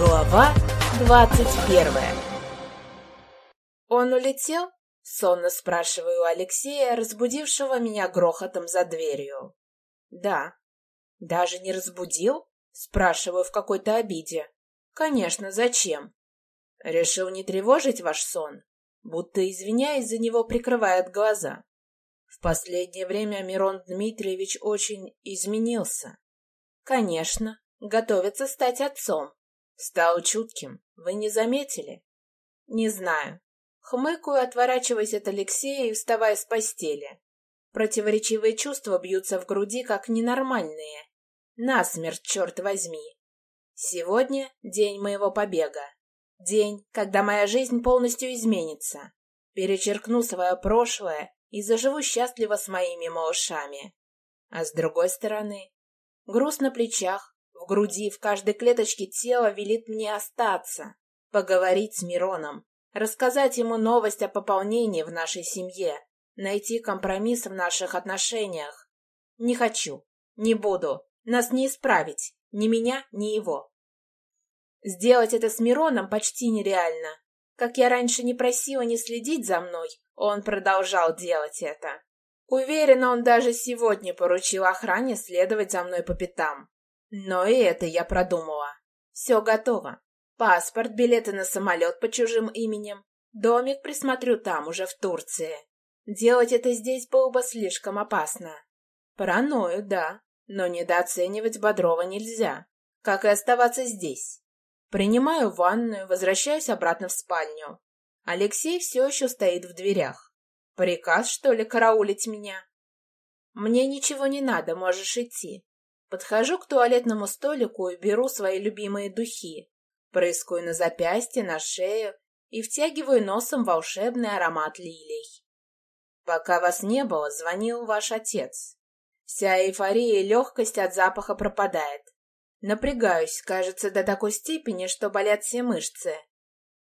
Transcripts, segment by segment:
Глава двадцать первая «Он улетел?» — сонно спрашиваю Алексея, разбудившего меня грохотом за дверью. «Да». «Даже не разбудил?» — спрашиваю в какой-то обиде. «Конечно, зачем?» «Решил не тревожить ваш сон?» Будто, извиняясь за него, прикрывает глаза. В последнее время Мирон Дмитриевич очень изменился. Конечно, готовится стать отцом. Стал чутким. Вы не заметили? Не знаю. Хмыкаю, отворачиваясь от Алексея и вставая с постели. Противоречивые чувства бьются в груди, как ненормальные. Насмерть, черт возьми. Сегодня день моего побега. День, когда моя жизнь полностью изменится. Перечеркну свое прошлое и заживу счастливо с моими малышами. А с другой стороны, груз на плечах, груди, в каждой клеточке тела велит мне остаться, поговорить с Мироном, рассказать ему новость о пополнении в нашей семье, найти компромисс в наших отношениях. Не хочу, не буду, нас не исправить, ни меня, ни его. Сделать это с Мироном почти нереально. Как я раньше не просила не следить за мной, он продолжал делать это. Уверена, он даже сегодня поручил охране следовать за мной по пятам. Но и это я продумала. Все готово. Паспорт, билеты на самолет по чужим именем. Домик присмотрю там, уже в Турции. Делать это здесь было бы слишком опасно. Паранойю, да, но недооценивать Бодрова нельзя, как и оставаться здесь. Принимаю ванную, возвращаюсь обратно в спальню. Алексей все еще стоит в дверях. Приказ, что ли, караулить меня? Мне ничего не надо, можешь идти. Подхожу к туалетному столику и беру свои любимые духи. Прыскаю на запястье, на шею и втягиваю носом волшебный аромат лилий. Пока вас не было, звонил ваш отец. Вся эйфория и легкость от запаха пропадает. Напрягаюсь, кажется, до такой степени, что болят все мышцы.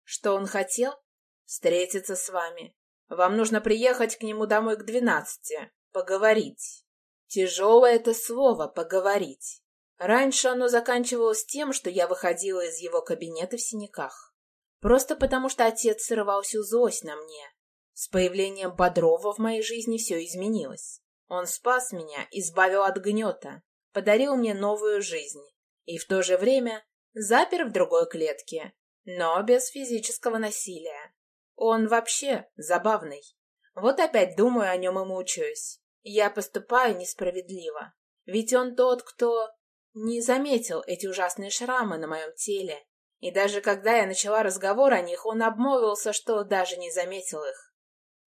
Что он хотел? встретиться с вами. Вам нужно приехать к нему домой к двенадцати, поговорить. Тяжелое это слово «поговорить». Раньше оно заканчивалось тем, что я выходила из его кабинета в синяках. Просто потому, что отец срывал всю злость на мне. С появлением Бодрова в моей жизни все изменилось. Он спас меня, избавил от гнета, подарил мне новую жизнь и в то же время запер в другой клетке, но без физического насилия. Он вообще забавный. Вот опять думаю о нем и мучаюсь. Я поступаю несправедливо. Ведь он тот, кто не заметил эти ужасные шрамы на моем теле. И даже когда я начала разговор о них, он обмолвился, что даже не заметил их.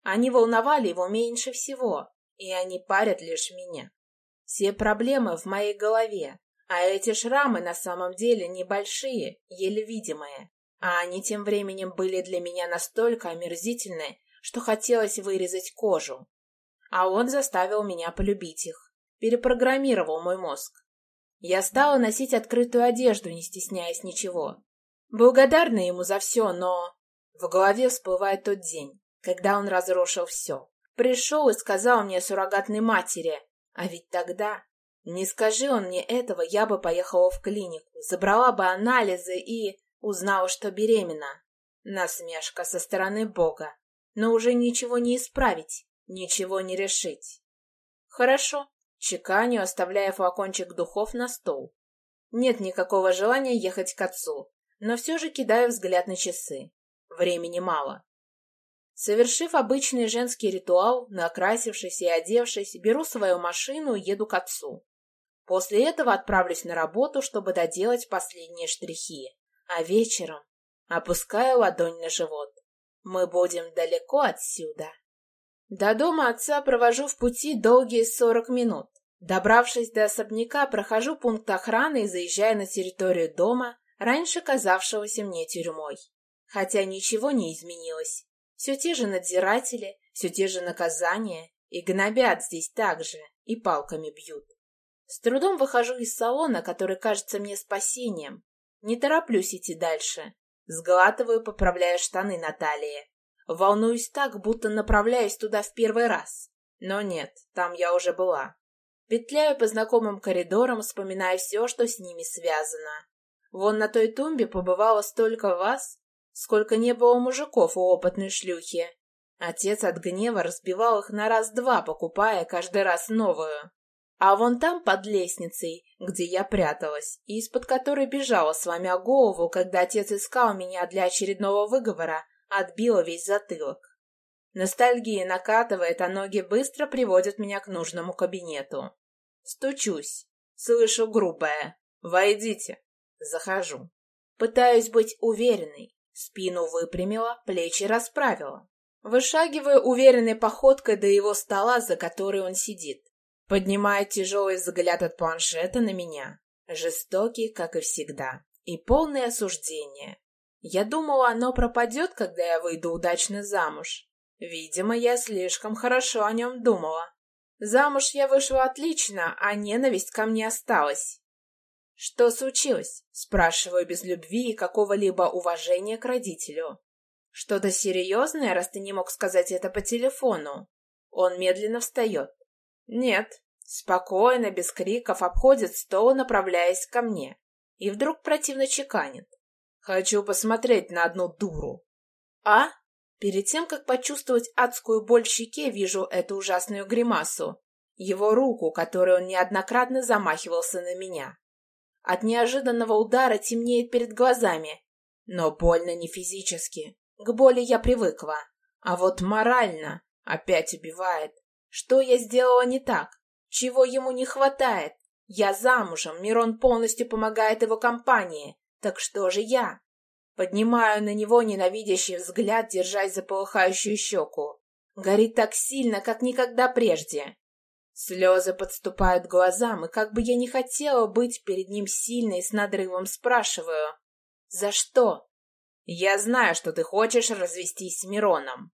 Они волновали его меньше всего, и они парят лишь меня. Все проблемы в моей голове, а эти шрамы на самом деле небольшие, еле видимые. А они тем временем были для меня настолько омерзительны, что хотелось вырезать кожу. А он заставил меня полюбить их, перепрограммировал мой мозг. Я стала носить открытую одежду, не стесняясь ничего. Благодарна ему за все, но... В голове всплывает тот день, когда он разрушил все. Пришел и сказал мне суррогатной матери, а ведь тогда... Не скажи он мне этого, я бы поехала в клинику, забрала бы анализы и... Узнала, что беременна. Насмешка со стороны Бога. Но уже ничего не исправить, ничего не решить. Хорошо. Чеканю, оставляя флакончик духов на стол. Нет никакого желания ехать к отцу, но все же кидаю взгляд на часы. Времени мало. Совершив обычный женский ритуал, накрасившись и одевшись, беру свою машину и еду к отцу. После этого отправлюсь на работу, чтобы доделать последние штрихи а вечером опускаю ладонь на живот. Мы будем далеко отсюда. До дома отца провожу в пути долгие сорок минут. Добравшись до особняка, прохожу пункт охраны и заезжаю на территорию дома, раньше казавшегося мне тюрьмой. Хотя ничего не изменилось. Все те же надзиратели, все те же наказания, и гнобят здесь так же, и палками бьют. С трудом выхожу из салона, который кажется мне спасением, не тороплюсь идти дальше. Сглатываю, поправляя штаны на. Волнуюсь так, будто направляюсь туда в первый раз. Но нет, там я уже была. Петляю по знакомым коридорам, вспоминая все, что с ними связано. Вон на той тумбе побывало столько вас, сколько не было мужиков у опытной шлюхи. Отец от гнева разбивал их на раз-два, покупая каждый раз новую. А вон там, под лестницей, где я пряталась, и из-под которой бежала, сломя голову, когда отец искал меня для очередного выговора, отбила весь затылок. Ностальгия накатывает, а ноги быстро приводят меня к нужному кабинету. Стучусь. Слышу грубое. «Войдите». Захожу. Пытаюсь быть уверенной. Спину выпрямила, плечи расправила. Вышагиваю уверенной походкой до его стола, за которой он сидит. Поднимает тяжелый взгляд от планшета на меня. Жестокий, как и всегда. И полное осуждение. Я думала, оно пропадет, когда я выйду удачно замуж. Видимо, я слишком хорошо о нем думала. Замуж я вышла отлично, а ненависть ко мне осталась. «Что случилось?» — спрашиваю без любви и какого-либо уважения к родителю. «Что-то серьезное, раз ты не мог сказать это по телефону?» Он медленно встает. «Нет». Спокойно, без криков, обходит стол, направляясь ко мне. И вдруг противно чеканит. «Хочу посмотреть на одну дуру». «А?» Перед тем, как почувствовать адскую боль в щеке, вижу эту ужасную гримасу. Его руку, которой он неоднократно замахивался на меня. От неожиданного удара темнеет перед глазами. Но больно не физически. К боли я привыкла. А вот морально опять убивает. Что я сделала не так? Чего ему не хватает? Я замужем, Мирон полностью помогает его компании. Так что же я? Поднимаю на него ненавидящий взгляд, держась за полыхающую щеку. Горит так сильно, как никогда прежде. Слезы подступают к глазам, и как бы я не хотела быть перед ним сильной, с надрывом спрашиваю. «За что?» «Я знаю, что ты хочешь развестись с Мироном».